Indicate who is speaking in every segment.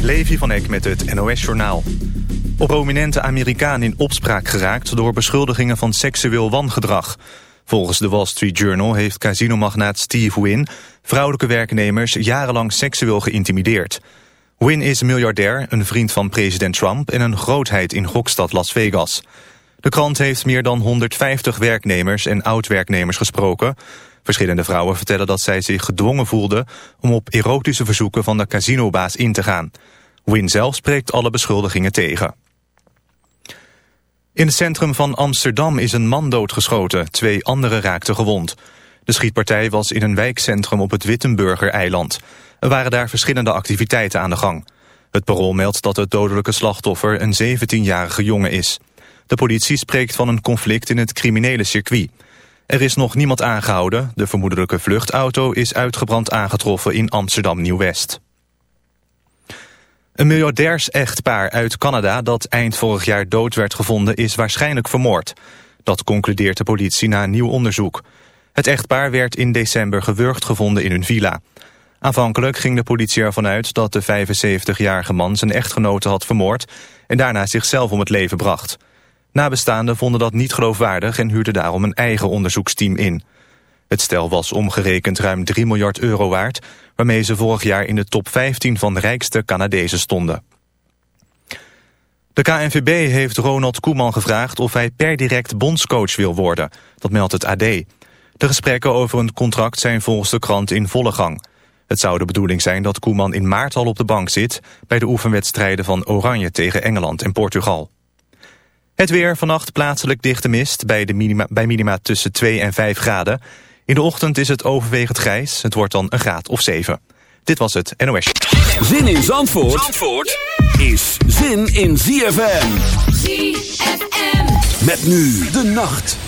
Speaker 1: Levi van Eck met het NOS-journaal. Op prominente Amerikaan in opspraak geraakt... door beschuldigingen van seksueel wangedrag. Volgens de Wall Street Journal heeft casinomagnaat Steve Wynn... vrouwelijke werknemers jarenlang seksueel geïntimideerd. Wynn is miljardair, een vriend van president Trump... en een grootheid in gokstad Las Vegas. De krant heeft meer dan 150 werknemers en oud-werknemers gesproken... Verschillende vrouwen vertellen dat zij zich gedwongen voelden... om op erotische verzoeken van de casinobaas in te gaan. Win zelf spreekt alle beschuldigingen tegen. In het centrum van Amsterdam is een man doodgeschoten. Twee anderen raakten gewond. De schietpartij was in een wijkcentrum op het Wittenburger-eiland. Er waren daar verschillende activiteiten aan de gang. Het parool meldt dat het dodelijke slachtoffer een 17-jarige jongen is. De politie spreekt van een conflict in het criminele circuit... Er is nog niemand aangehouden. De vermoedelijke vluchtauto is uitgebrand aangetroffen in Amsterdam-Nieuw-West. Een miljardairs-echtpaar uit Canada dat eind vorig jaar dood werd gevonden is waarschijnlijk vermoord. Dat concludeert de politie na nieuw onderzoek. Het echtpaar werd in december gewurgd gevonden in hun villa. Aanvankelijk ging de politie ervan uit dat de 75-jarige man zijn echtgenote had vermoord... en daarna zichzelf om het leven bracht. Nabestaanden vonden dat niet geloofwaardig en huurden daarom een eigen onderzoeksteam in. Het stel was omgerekend ruim 3 miljard euro waard... waarmee ze vorig jaar in de top 15 van de rijkste Canadezen stonden. De KNVB heeft Ronald Koeman gevraagd of hij per direct bondscoach wil worden. Dat meldt het AD. De gesprekken over een contract zijn volgens de krant in volle gang. Het zou de bedoeling zijn dat Koeman in maart al op de bank zit... bij de oefenwedstrijden van Oranje tegen Engeland en Portugal. Het weer vannacht plaatselijk dichte mist bij, de minima, bij minima tussen 2 en 5 graden. In de ochtend is het overwegend grijs. Het wordt dan een graad of 7. Dit was het NOS.
Speaker 2: Zin in Zandvoort, Zandvoort is zin in ZFM.
Speaker 3: ZFM.
Speaker 2: Met nu de nacht.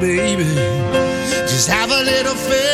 Speaker 3: baby. Just have a little faith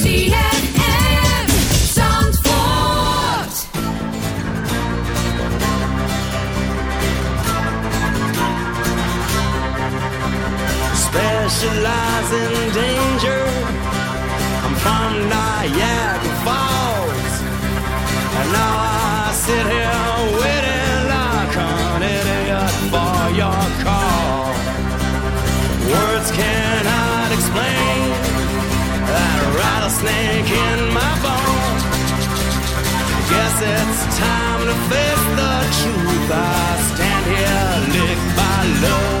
Speaker 4: It's time to face the truth. I stand here licked by love.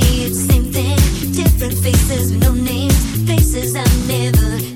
Speaker 5: day, it's the same thing. Different faces, no names, faces I've never.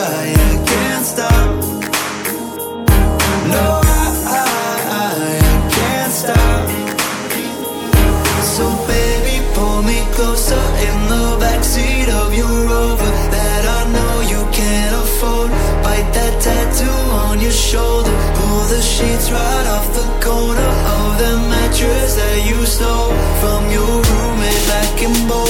Speaker 6: I can't stop. No, I, I can't stop. So, baby, pull me closer in the backseat of your rover that I know you can't afford. Bite that tattoo on your shoulder. Pull the sheets right off the corner of the mattress that you stole from your roommate back in Boulder.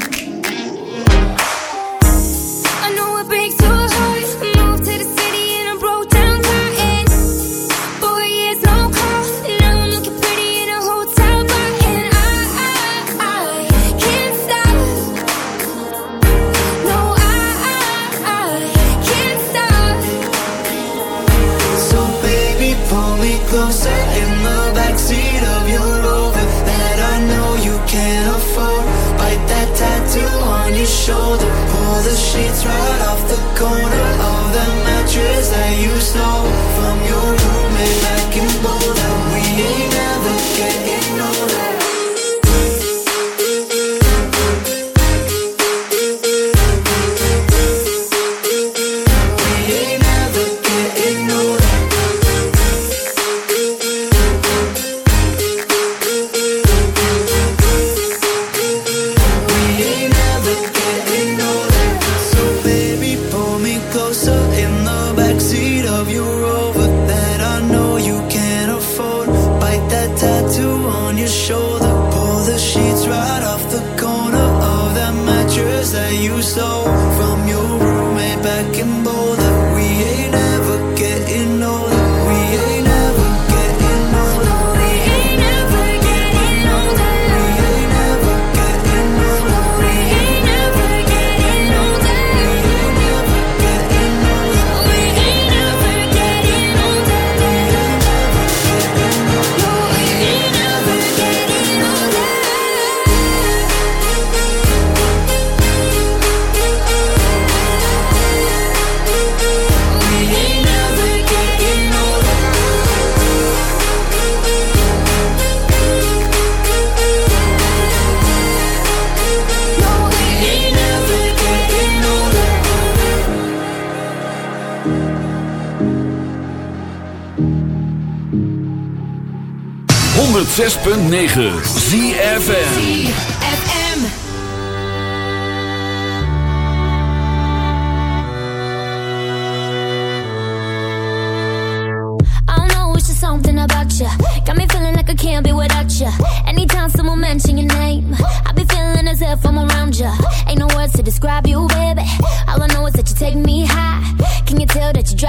Speaker 2: 106.9 ZFM.
Speaker 7: FM.
Speaker 8: I don't know, it's just something about you. Got me feeling like I can't be without you. Anytime someone mention your name, I be feeling as if I'm around you.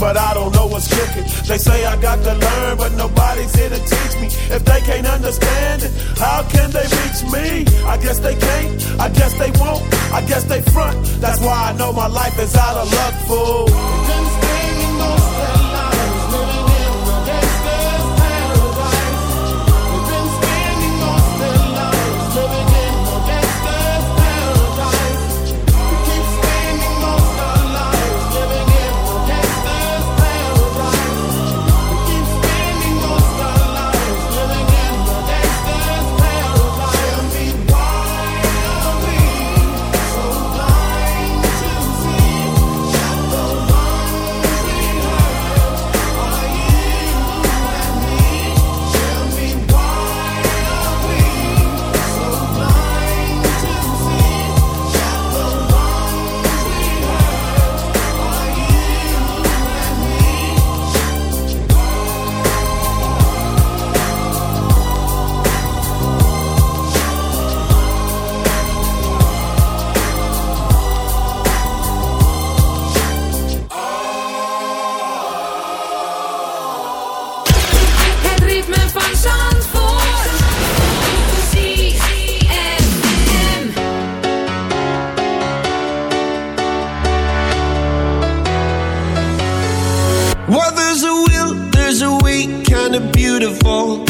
Speaker 9: But I don't know what's cooking. They say I got to learn, but nobody's here to teach me. If they can't understand it, how can they reach me? I guess they can't, I guess they won't, I guess they front. That's why I know my life is out of luck, fool.
Speaker 10: beautiful.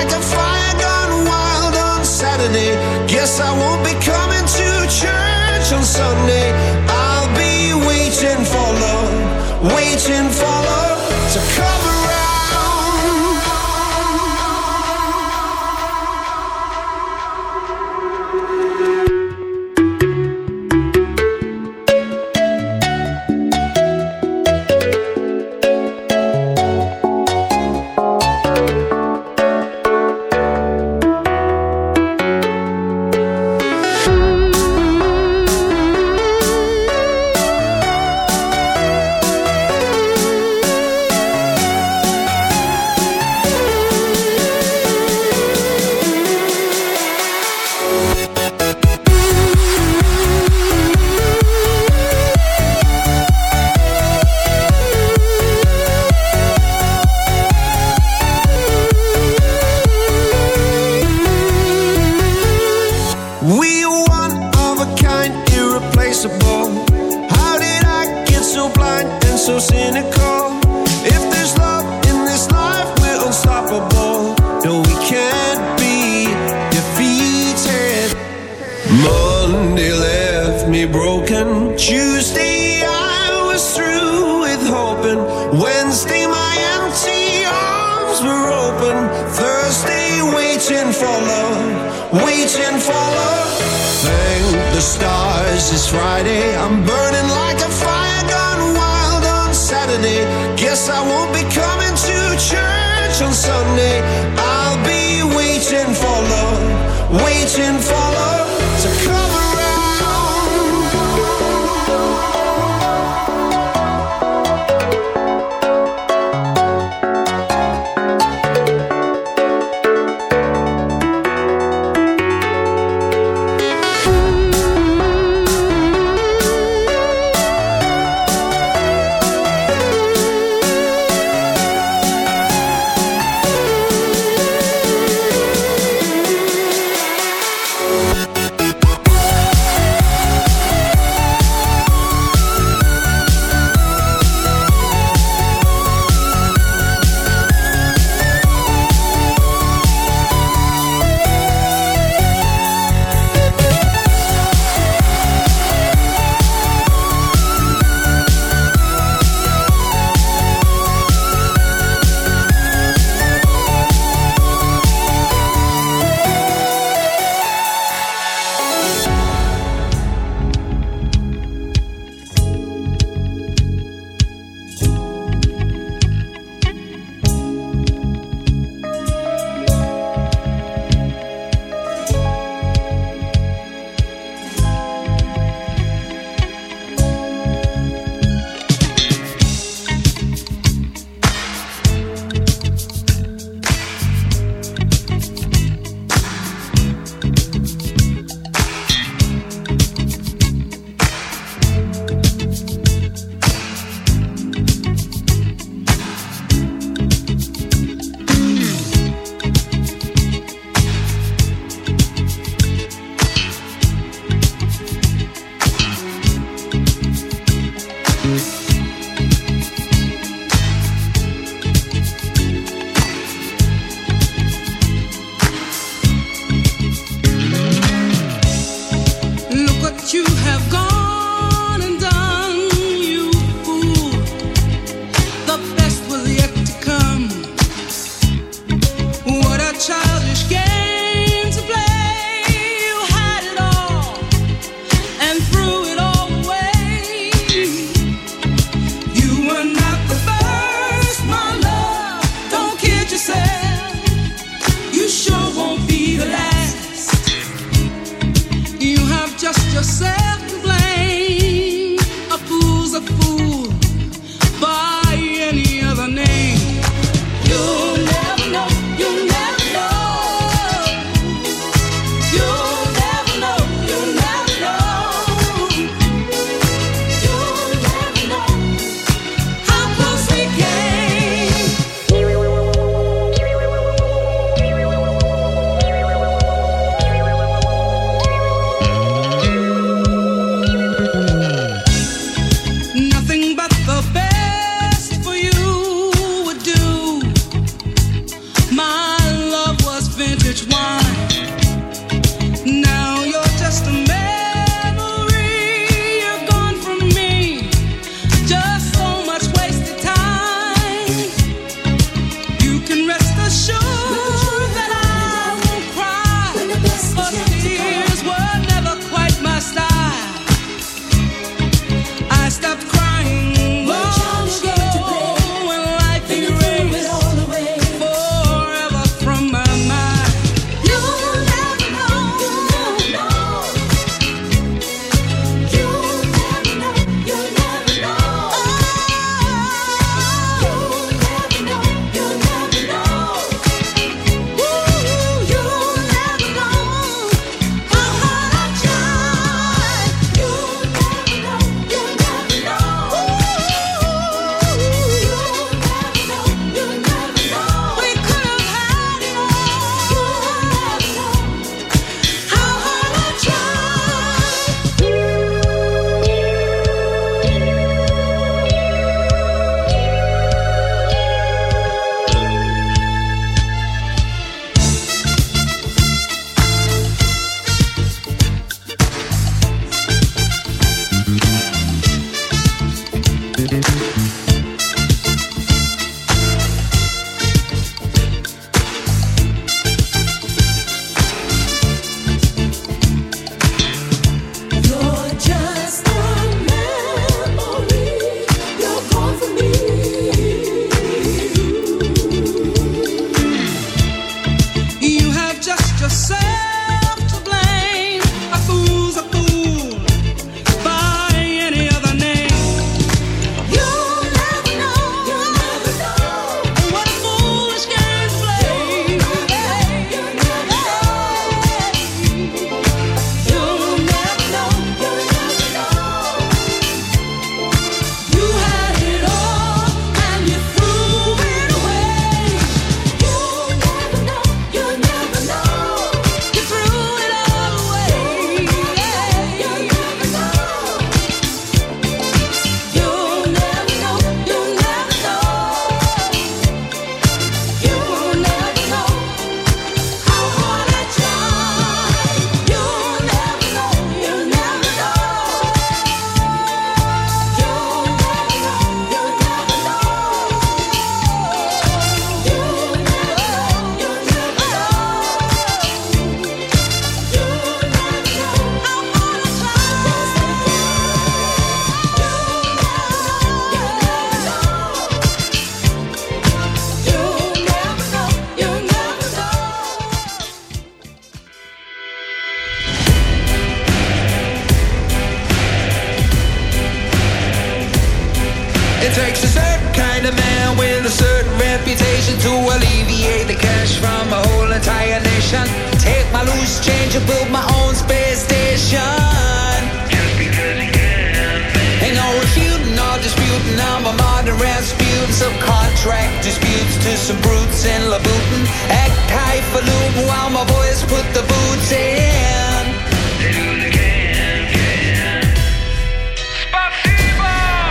Speaker 4: highfalutin while my boys put the boots in.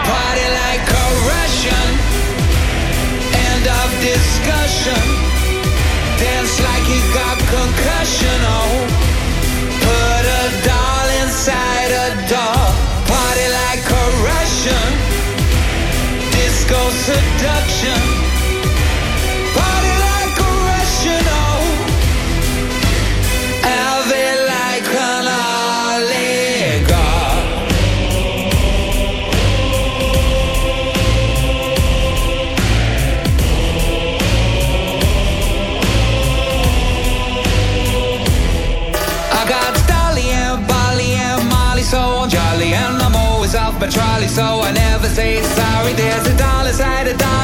Speaker 4: Party like a Russian. End of discussion. Dance like you got concussion. Oh, put a doll inside a doll. Party like a Russian. Disco seduction.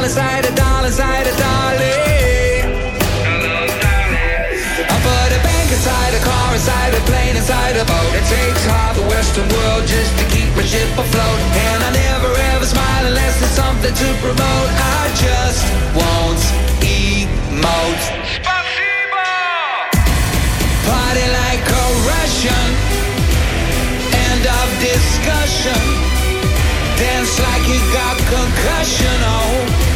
Speaker 4: Dollar side, a dollar side, a dolly. I put a bank inside a car, inside a plane, inside a boat. It takes half the Western world just to keep my ship afloat, and I never ever smile unless there's something to promote. I just won't emote. Party like a Russian. End of discussion. Dance like you got concussion. Oh,